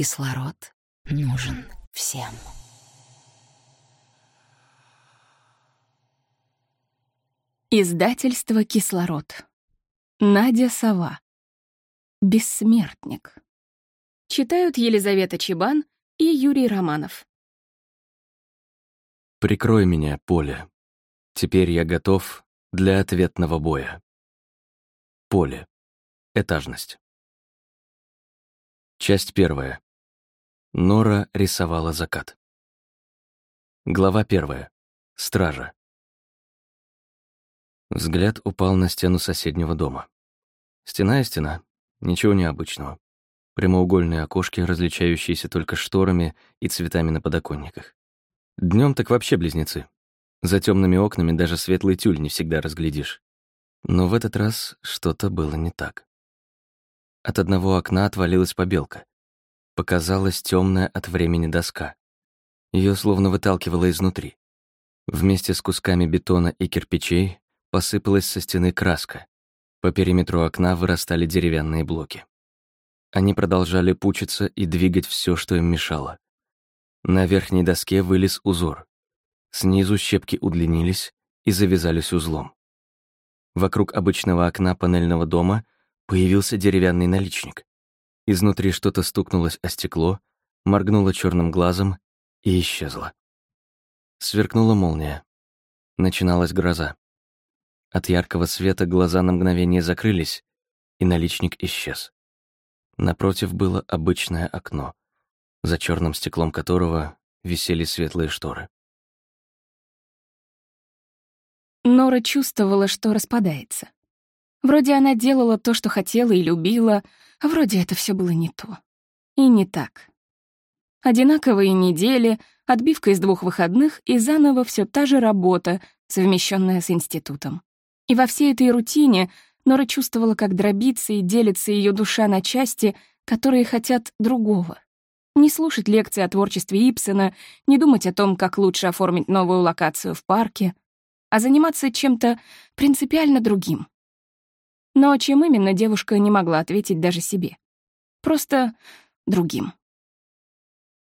Кислород нужен всем. Издательство «Кислород». Надя Сова. Бессмертник. Читают Елизавета Чебан и Юрий Романов. Прикрой меня, поле. Теперь я готов для ответного боя. Поле. Этажность. Часть первая. Нора рисовала закат. Глава первая. Стража. Взгляд упал на стену соседнего дома. Стена и стена. Ничего необычного. Прямоугольные окошки, различающиеся только шторами и цветами на подоконниках. Днем так вообще близнецы. За темными окнами даже светлый тюль не всегда разглядишь. Но в этот раз что-то было не так. От одного окна отвалилась побелка. Показалась темная от времени доска. Ее словно выталкивало изнутри. Вместе с кусками бетона и кирпичей посыпалась со стены краска. По периметру окна вырастали деревянные блоки. Они продолжали пучиться и двигать все, что им мешало. На верхней доске вылез узор. Снизу щепки удлинились и завязались узлом. Вокруг обычного окна панельного дома появился деревянный наличник. Изнутри что-то стукнулось о стекло, моргнуло черным глазом и исчезло. Сверкнула молния. Начиналась гроза. От яркого света глаза на мгновение закрылись, и наличник исчез. Напротив было обычное окно, за черным стеклом которого висели светлые шторы. Нора чувствовала, что распадается. Вроде она делала то, что хотела и любила, вроде это все было не то. И не так. Одинаковые недели, отбивка из двух выходных и заново все та же работа, совмещенная с институтом. И во всей этой рутине Нора чувствовала, как дробится и делится ее душа на части, которые хотят другого. Не слушать лекции о творчестве Ипсона, не думать о том, как лучше оформить новую локацию в парке, а заниматься чем-то принципиально другим. Но чем именно девушка не могла ответить даже себе. Просто другим.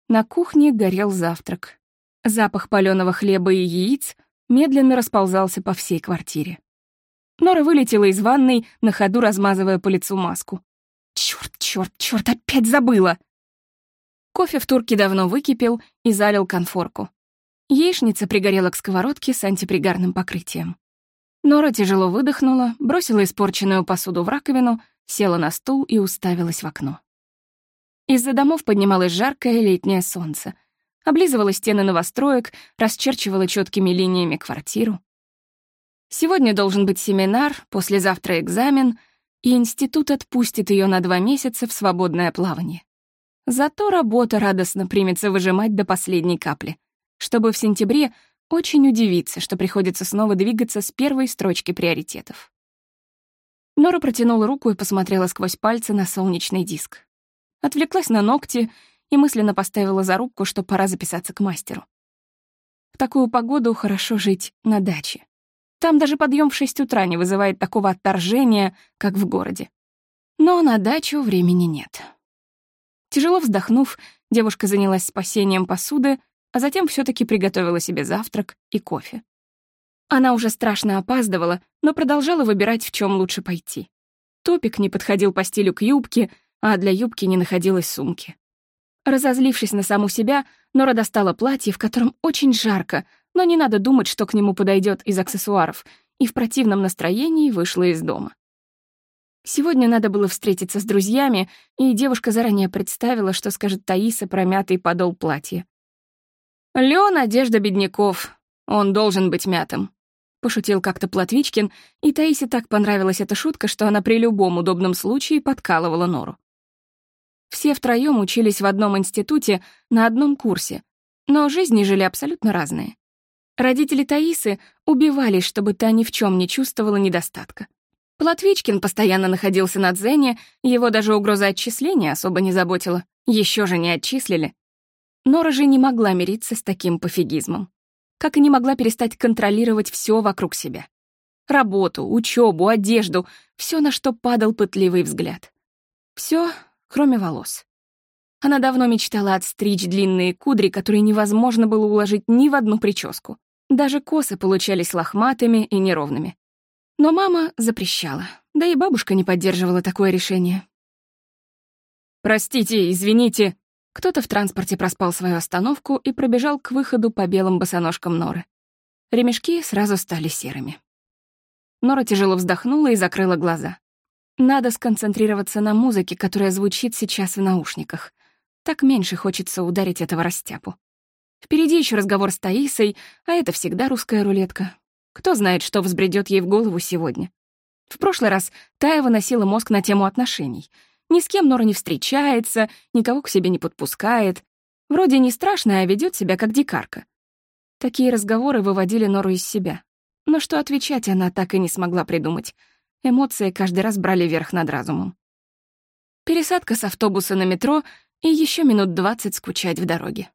На кухне горел завтрак. Запах палёного хлеба и яиц медленно расползался по всей квартире. Нора вылетела из ванной, на ходу размазывая по лицу маску. Чёрт, чёрт, чёрт, опять забыла! Кофе в турке давно выкипел и залил конфорку. Яичница пригорела к сковородке с антипригарным покрытием. Нора тяжело выдохнула, бросила испорченную посуду в раковину, села на стул и уставилась в окно. Из-за домов поднималось жаркое летнее солнце. Облизывало стены новостроек, расчерчивало четкими линиями квартиру. Сегодня должен быть семинар, послезавтра экзамен, и институт отпустит ее на два месяца в свободное плавание. Зато работа радостно примется выжимать до последней капли, чтобы в сентябре очень удивиться, что приходится снова двигаться с первой строчки приоритетов. Нора протянула руку и посмотрела сквозь пальцы на солнечный диск. Отвлеклась на ногти и мысленно поставила зарубку, что пора записаться к мастеру. В такую погоду хорошо жить на даче. Там даже подъем в 6 утра не вызывает такого отторжения, как в городе. Но на дачу времени нет. Тяжело вздохнув, девушка занялась спасением посуды, а затем все таки приготовила себе завтрак и кофе. Она уже страшно опаздывала, но продолжала выбирать, в чем лучше пойти. Топик не подходил по стилю к юбке, а для юбки не находилось сумки. Разозлившись на саму себя, Нора достала платье, в котором очень жарко, но не надо думать, что к нему подойдет из аксессуаров, и в противном настроении вышла из дома. Сегодня надо было встретиться с друзьями, и девушка заранее представила, что скажет Таиса про мятый подол платья. «Лён — одежда бедняков. Он должен быть мятым», — пошутил как-то Платвичкин, и Таисе так понравилась эта шутка, что она при любом удобном случае подкалывала Нору. Все втроём учились в одном институте на одном курсе, но жизни жили абсолютно разные. Родители Таисы убивались, чтобы та ни в чем не чувствовала недостатка. Платвичкин постоянно находился на дзене, его даже угроза отчисления особо не заботила. Еще же не отчислили. Нора же не могла мириться с таким пофигизмом. Как и не могла перестать контролировать все вокруг себя. Работу, учебу, одежду, все, на что падал пытливый взгляд. Все, кроме волос. Она давно мечтала отстричь длинные кудри, которые невозможно было уложить ни в одну прическу. Даже косы получались лохматыми и неровными. Но мама запрещала, да и бабушка не поддерживала такое решение. «Простите, извините», кто-то в транспорте проспал свою остановку и пробежал к выходу по белым босоножкам Норы. Ремешки сразу стали серыми. Нора тяжело вздохнула и закрыла глаза. Надо сконцентрироваться на музыке, которая звучит сейчас в наушниках. Так меньше хочется ударить этого растяпу. Впереди еще разговор с Таисой, а это всегда русская рулетка. Кто знает, что взбредет ей в голову сегодня. В прошлый раз Тая выносила мозг на тему отношений — ни с кем Нора не встречается, никого к себе не подпускает. Вроде не страшно, а ведет себя как дикарка. Такие разговоры выводили Нору из себя. Но что отвечать она так и не смогла придумать. Эмоции каждый раз брали верх над разумом. Пересадка с автобуса на метро и еще минут двадцать скучать в дороге.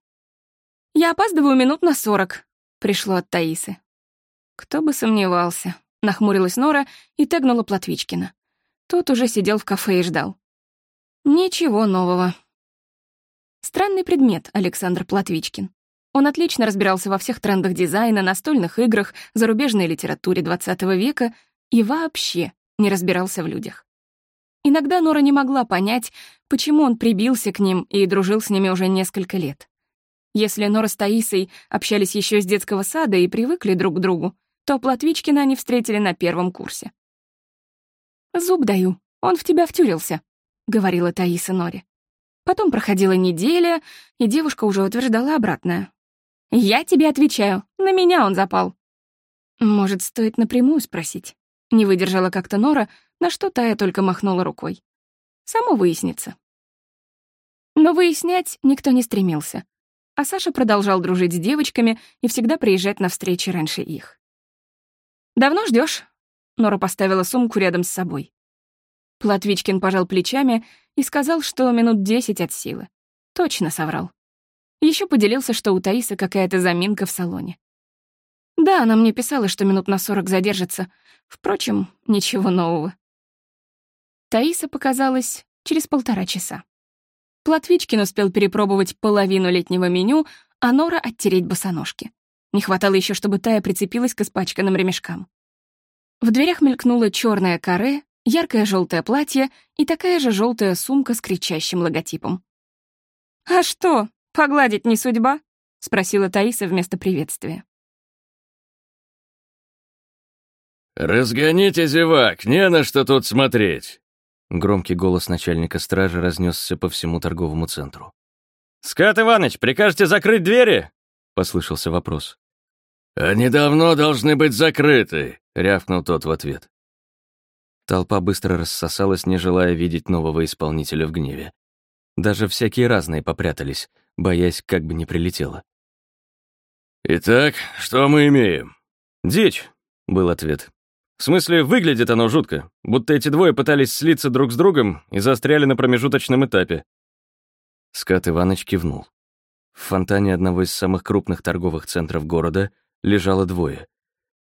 «Я опаздываю минут на сорок», — пришло от Таисы. «Кто бы сомневался», — нахмурилась Нора и тегнула Платвичкина. Тот уже сидел в кафе и ждал. Ничего нового. Странный предмет Александр Платвичкин. Он отлично разбирался во всех трендах дизайна, настольных играх, зарубежной литературе XX века и вообще не разбирался в людях. Иногда Нора не могла понять, почему он прибился к ним и дружил с ними уже несколько лет. Если Нора с Таисой общались еще с детского сада и привыкли друг к другу, то Платвичкина они встретили на первом курсе. «Зуб даю, он в тебя втюрился», говорила Таиса Нори. Потом проходила неделя, и девушка уже утверждала обратное. «Я тебе отвечаю, на меня он запал». «Может, стоит напрямую спросить?» Не выдержала как-то Нора, на что Тая только махнула рукой. «Само выяснится». Но выяснять никто не стремился. А Саша продолжал дружить с девочками и всегда приезжать на встречи раньше их. «Давно ждешь? Нора поставила сумку рядом с собой. Платвичкин пожал плечами и сказал, что минут десять от силы. Точно соврал. Еще поделился, что у Таисы какая-то заминка в салоне. Да, она мне писала, что минут на сорок задержится. Впрочем, ничего нового. Таиса показалась через полтора часа. Платвичкин успел перепробовать половину летнего меню, а Нора — оттереть босоножки. Не хватало еще, чтобы Тая прицепилась к испачканным ремешкам. В дверях мелькнула черная каре, яркое желтое платье и такая же желтая сумка с кричащим логотипом. «А что, погладить не судьба?» — спросила Таиса вместо приветствия. «Разгоните зевак, не на что тут смотреть!» Громкий голос начальника стражи разнесся по всему торговому центру. «Скат Иваныч, прикажете закрыть двери?» — послышался вопрос. «Они давно должны быть закрыты», — рявкнул тот в ответ. Толпа быстро рассосалась, не желая видеть нового исполнителя в гневе. Даже всякие разные попрятались, боясь, как бы не прилетело. «Итак, что мы имеем?» «Дичь», — был ответ. «В смысле, выглядит оно жутко, будто эти двое пытались слиться друг с другом и застряли на промежуточном этапе». Скат Иваныч кивнул. В фонтане одного из самых крупных торговых центров города лежало двое —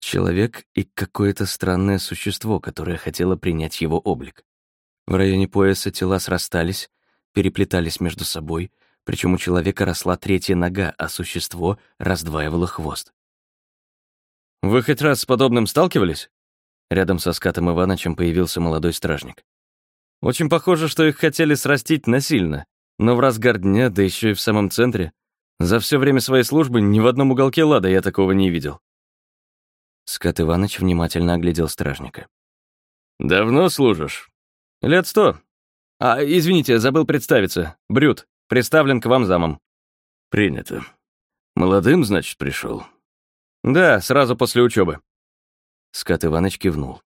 Человек и какое-то странное существо, которое хотело принять его облик. В районе пояса тела срастались, переплетались между собой, причем у человека росла третья нога, а существо раздваивало хвост. «Вы хоть раз с подобным сталкивались?» Рядом со Скатом Иванычем появился молодой стражник. «Очень похоже, что их хотели срастить насильно, но в разгар дня, да еще и в самом центре. За все время своей службы ни в одном уголке лада я такого не видел». Скат Иваныч внимательно оглядел стражника. «Давно служишь?» «Лет сто. А, извините, забыл представиться. Брют, представлен к вам замом». «Принято. Молодым, значит, пришел. «Да, сразу после учебы. Скат Иваныч кивнул.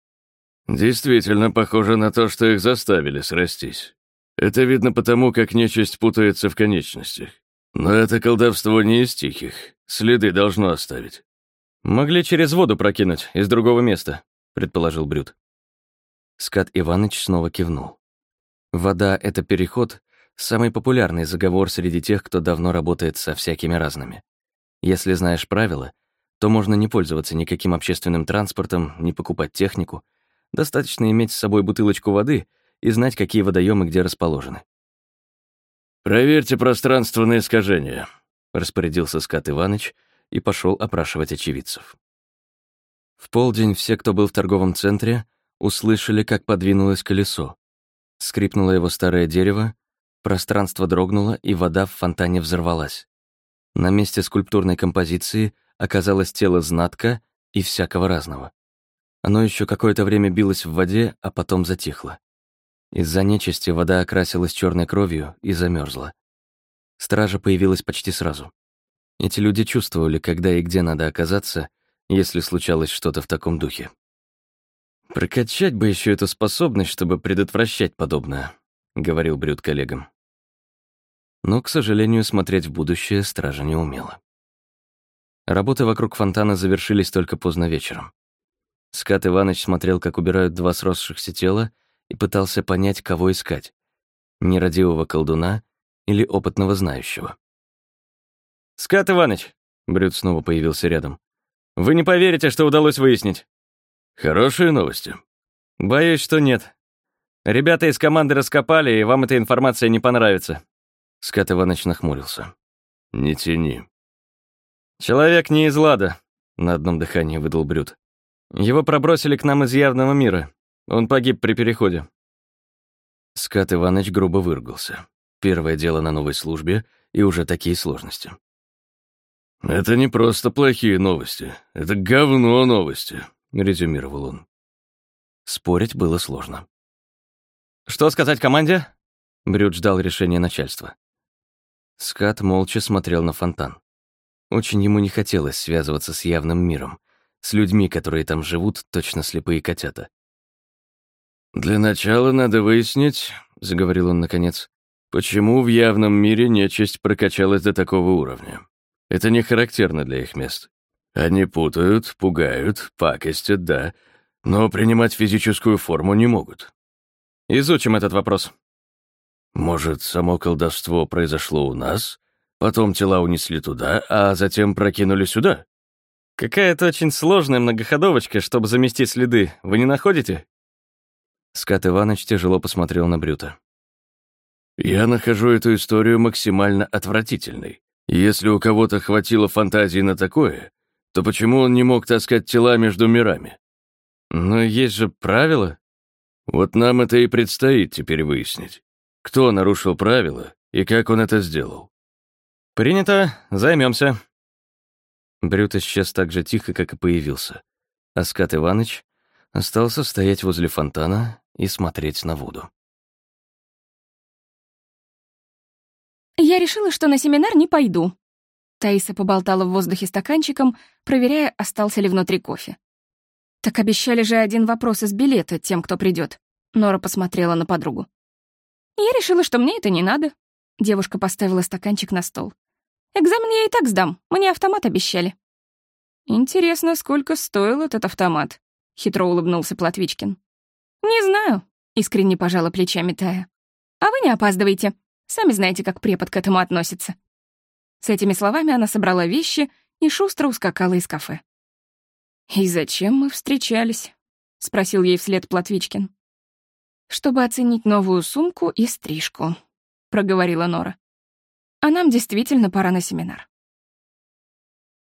«Действительно похоже на то, что их заставили срастись. Это видно потому, как нечисть путается в конечностях. Но это колдовство не из тихих. Следы должно оставить. «Могли через воду прокинуть, из другого места», — предположил Брюд. Скат Иваныч снова кивнул. «Вода — это переход, самый популярный заговор среди тех, кто давно работает со всякими разными. Если знаешь правила, то можно не пользоваться никаким общественным транспортом, не покупать технику. Достаточно иметь с собой бутылочку воды и знать, какие водоемы где расположены. «Проверьте пространственное искажение», — распорядился Скат Иваныч и пошел опрашивать очевидцев. В полдень все, кто был в торговом центре, услышали, как подвинулось колесо. Скрипнуло его старое дерево, пространство дрогнуло, и вода в фонтане взорвалась. На месте скульптурной композиции оказалось тело знатка и всякого разного. Оно еще какое-то время билось в воде, а потом затихло. Из-за нечисти вода окрасилась черной кровью и замерзла. Стража появилась почти сразу. Эти люди чувствовали, когда и где надо оказаться, если случалось что-то в таком духе. «Прокачать бы еще эту способность, чтобы предотвращать подобное», — говорил Брюд коллегам. Но, к сожалению, смотреть в будущее стража не умела. Работы вокруг фонтана завершились только поздно вечером. Скат Иваныч смотрел, как убирают два сросшихся тела, и пытался понять, кого искать — нерадивого колдуна или опытного знающего. «Скат Иваныч!» — Брюд снова появился рядом. «Вы не поверите, что удалось выяснить». «Хорошие новости». «Боюсь, что нет. Ребята из команды раскопали, и вам эта информация не понравится». Скат Иваныч нахмурился. «Не тяни». «Человек не из лада», — на одном дыхании выдал Брюд. «Его пробросили к нам из явного мира. Он погиб при переходе». Скат Иваныч грубо выругался. Первое дело на новой службе, и уже такие сложности. «Это не просто плохие новости, это говно новости», — резюмировал он. Спорить было сложно. «Что сказать команде?» Брюд ждал решения начальства. Скат молча смотрел на фонтан. Очень ему не хотелось связываться с явным миром, с людьми, которые там живут, точно слепые котята. «Для начала надо выяснить», — заговорил он наконец, «почему в явном мире нечисть прокачалась до такого уровня. Это не характерно для их мест. Они путают, пугают, пакостят, да, но принимать физическую форму не могут. Изучим этот вопрос. Может, само колдовство произошло у нас, потом тела унесли туда, а затем прокинули сюда? Какая-то очень сложная многоходовочка, чтобы заместить следы, вы не находите? Скат Иваныч тяжело посмотрел на Брюта. Я нахожу эту историю максимально отвратительной. Если у кого-то хватило фантазии на такое, то почему он не мог таскать тела между мирами? Но есть же правила. Вот нам это и предстоит теперь выяснить. Кто нарушил правила и как он это сделал? Принято, займемся. Брют исчез так же тихо, как и появился. А Скат Иваныч остался стоять возле фонтана и смотреть на воду. Я решила, что на семинар не пойду. Таиса поболтала в воздухе стаканчиком, проверяя, остался ли внутри кофе. Так обещали же один вопрос из билета тем, кто придет. Нора посмотрела на подругу. Я решила, что мне это не надо. Девушка поставила стаканчик на стол. Экзамен я и так сдам, мне автомат обещали. Интересно, сколько стоил этот автомат? Хитро улыбнулся Платвичкин. Не знаю, искренне пожала плечами Тая. А вы не опаздывайте. Сами знаете, как препод к этому относится». С этими словами она собрала вещи и шустро ускакала из кафе. «И зачем мы встречались?» — спросил ей вслед Платвичкин. «Чтобы оценить новую сумку и стрижку», — проговорила Нора. «А нам действительно пора на семинар».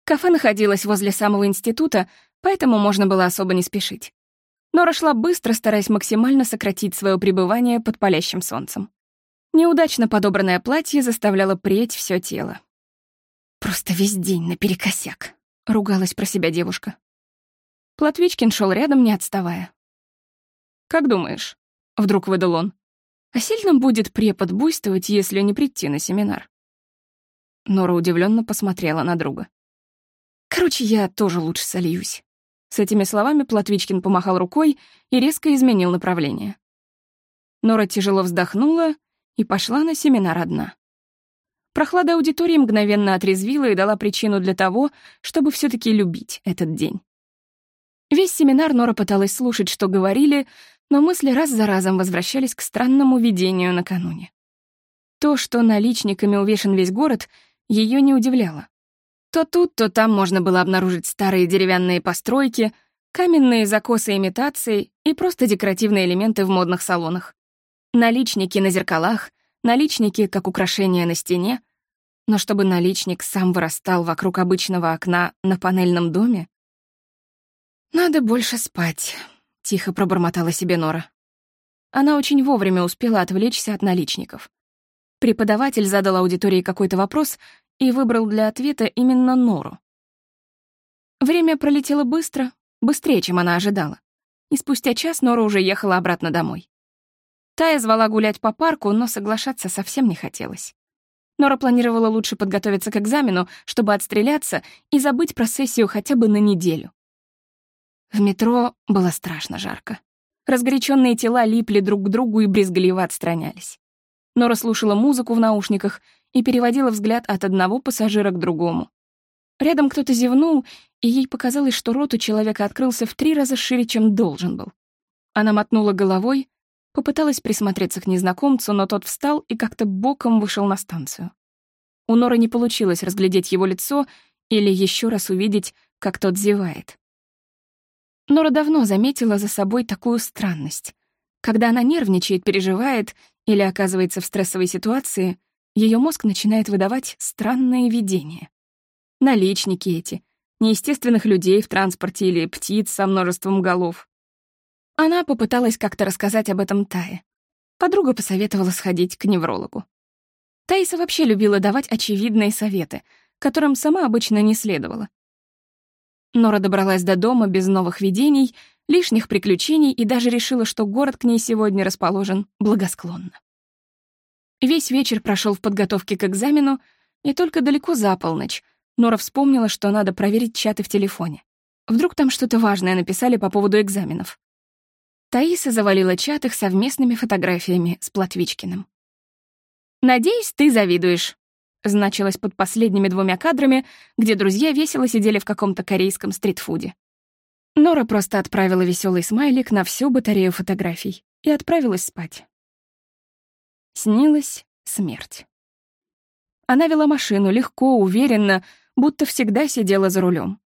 Кафе находилось возле самого института, поэтому можно было особо не спешить. Нора шла быстро, стараясь максимально сократить свое пребывание под палящим солнцем. Неудачно подобранное платье заставляло преть все тело. «Просто весь день наперекосяк», — ругалась про себя девушка. Платвичкин шел рядом, не отставая. «Как думаешь?» — вдруг выдал он. «А сильно будет препод буйствовать, если не прийти на семинар?» Нора удивленно посмотрела на друга. «Короче, я тоже лучше сольюсь». С этими словами Платвичкин помахал рукой и резко изменил направление. Нора тяжело вздохнула и пошла на семинар одна. Прохлада аудитории мгновенно отрезвила и дала причину для того, чтобы все таки любить этот день. Весь семинар Нора пыталась слушать, что говорили, но мысли раз за разом возвращались к странному видению накануне. То, что наличниками увешан весь город, ее не удивляло. То тут, то там можно было обнаружить старые деревянные постройки, каменные закосы имитации и просто декоративные элементы в модных салонах наличники на зеркалах, наличники как украшение на стене, но чтобы наличник сам вырастал вокруг обычного окна на панельном доме? «Надо больше спать», — тихо пробормотала себе Нора. Она очень вовремя успела отвлечься от наличников. Преподаватель задал аудитории какой-то вопрос и выбрал для ответа именно Нору. Время пролетело быстро, быстрее, чем она ожидала. И спустя час Нора уже ехала обратно домой. Тая звала гулять по парку, но соглашаться совсем не хотелось. Нора планировала лучше подготовиться к экзамену, чтобы отстреляться и забыть про сессию хотя бы на неделю. В метро было страшно жарко. Разгоряченные тела липли друг к другу и брезгливо отстранялись. Нора слушала музыку в наушниках и переводила взгляд от одного пассажира к другому. Рядом кто-то зевнул, и ей показалось, что рот у человека открылся в три раза шире, чем должен был. Она мотнула головой, попыталась присмотреться к незнакомцу, но тот встал и как-то боком вышел на станцию. У Норы не получилось разглядеть его лицо или еще раз увидеть, как тот зевает. Нора давно заметила за собой такую странность. Когда она нервничает, переживает или оказывается в стрессовой ситуации, ее мозг начинает выдавать странные видения. Наличники эти, неестественных людей в транспорте или птиц со множеством голов. Она попыталась как-то рассказать об этом Тае. Подруга посоветовала сходить к неврологу. Таиса вообще любила давать очевидные советы, которым сама обычно не следовала. Нора добралась до дома без новых видений, лишних приключений и даже решила, что город к ней сегодня расположен благосклонно. Весь вечер прошел в подготовке к экзамену, и только далеко за полночь Нора вспомнила, что надо проверить чаты в телефоне. Вдруг там что-то важное написали по поводу экзаменов. Таиса завалила чат их совместными фотографиями с Платвичкиным. «Надеюсь, ты завидуешь», значилось под последними двумя кадрами, где друзья весело сидели в каком-то корейском стритфуде. Нора просто отправила веселый смайлик на всю батарею фотографий и отправилась спать. Снилась смерть. Она вела машину легко, уверенно, будто всегда сидела за рулем.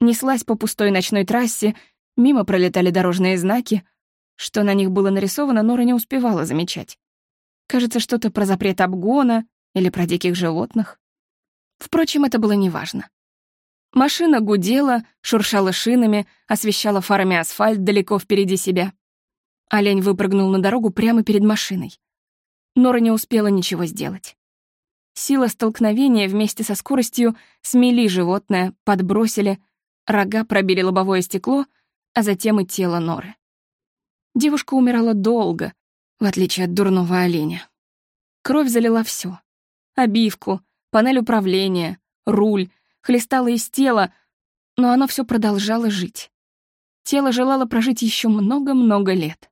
Неслась по пустой ночной трассе, мимо пролетали дорожные знаки. Что на них было нарисовано, Нора не успевала замечать. Кажется, что-то про запрет обгона, или про диких животных. Впрочем, это было неважно. Машина гудела, шуршала шинами, освещала фарами асфальт далеко впереди себя. Олень выпрыгнул на дорогу прямо перед машиной. Нора не успела ничего сделать. Сила столкновения вместе со скоростью смели животное, подбросили, рога пробили лобовое стекло, а затем и тело Норы. Девушка умирала долго, в отличие от дурного оленя. Кровь залила все обивку, панель управления, руль, хлестало из тела, но оно все продолжало жить. Тело желало прожить еще много-много лет.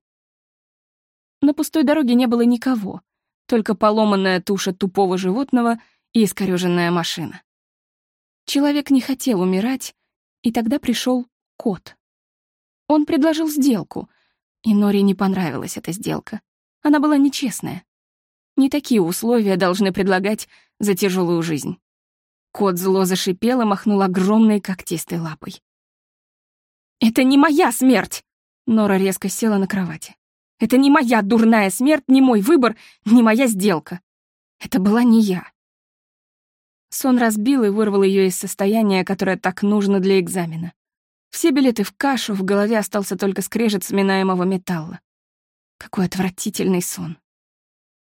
На пустой дороге не было никого, только поломанная туша тупого животного и искорёженная машина. Человек не хотел умирать, и тогда пришел кот. Он предложил сделку, и Нори не понравилась эта сделка. Она была нечестная. Не такие условия должны предлагать за тяжелую жизнь. Кот зло зашипел и махнул огромной когтистой лапой. «Это не моя смерть!» Нора резко села на кровати. «Это не моя дурная смерть, не мой выбор, не моя сделка. Это была не я». Сон разбил и вырвал ее из состояния, которое так нужно для экзамена. Все билеты в кашу, в голове остался только скрежет сминаемого металла. Какой отвратительный сон.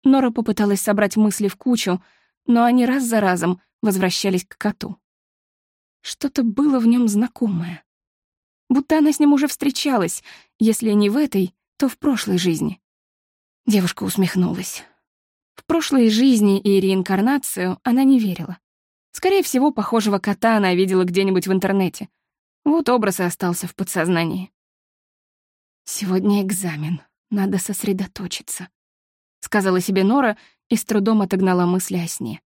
Нора попыталась собрать мысли в кучу, но они раз за разом возвращались к коту. Что-то было в нем знакомое. Будто она с ним уже встречалась, если не в этой, то в прошлой жизни. Девушка усмехнулась. В прошлой жизни и реинкарнацию она не верила. Скорее всего, похожего кота она видела где-нибудь в интернете. Вот образ и остался в подсознании. Сегодня экзамен, надо сосредоточиться сказала себе Нора и с трудом отогнала мысли о сне.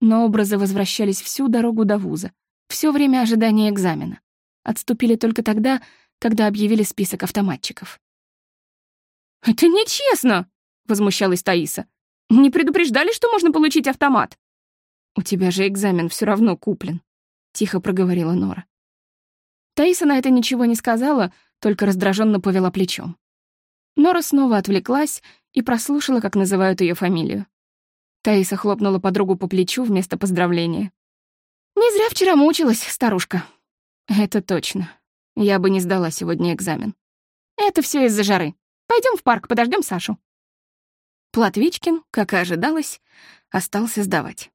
Но образы возвращались всю дорогу до вуза, все время ожидания экзамена. Отступили только тогда, когда объявили список автоматчиков. «Это нечестно!» — возмущалась Таиса. «Не предупреждали, что можно получить автомат?» «У тебя же экзамен все равно куплен», — тихо проговорила Нора. Таиса на это ничего не сказала, только раздраженно повела плечом. Нора снова отвлеклась и прослушала, как называют ее фамилию. Таиса хлопнула подругу по плечу вместо поздравления. «Не зря вчера мучилась, старушка». «Это точно. Я бы не сдала сегодня экзамен». «Это все из-за жары. Пойдем в парк, подождем Сашу». Платвичкин, как и ожидалось, остался сдавать.